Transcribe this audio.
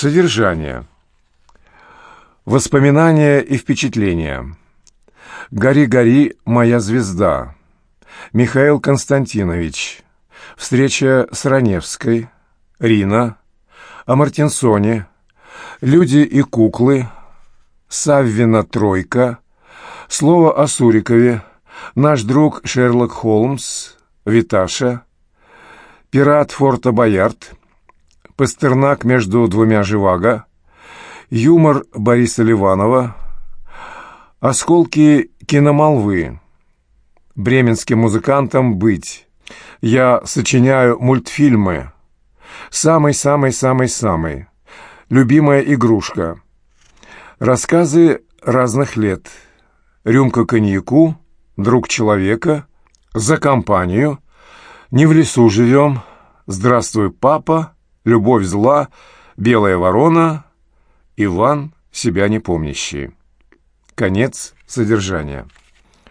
Содержание. Воспоминания и впечатления. «Гори, гори, моя звезда». Михаил Константинович. Встреча с Раневской. Рина. О Мартинсоне. Люди и куклы. Саввина тройка. Слово о Сурикове. Наш друг Шерлок Холмс. Виташа. Пират Форта Боярд. Пастернак между двумя Живаго, юмор Бориса Ливанова, осколки киномолвы, бременским музыкантом быть, я сочиняю мультфильмы, самый-самый-самый-самый, любимая игрушка, рассказы разных лет, рюмка коньяку, друг человека, за компанию, не в лесу живем, здравствуй, папа, Любовь зла, белая ворона, Иван, себя не помнящий. Конец содержания.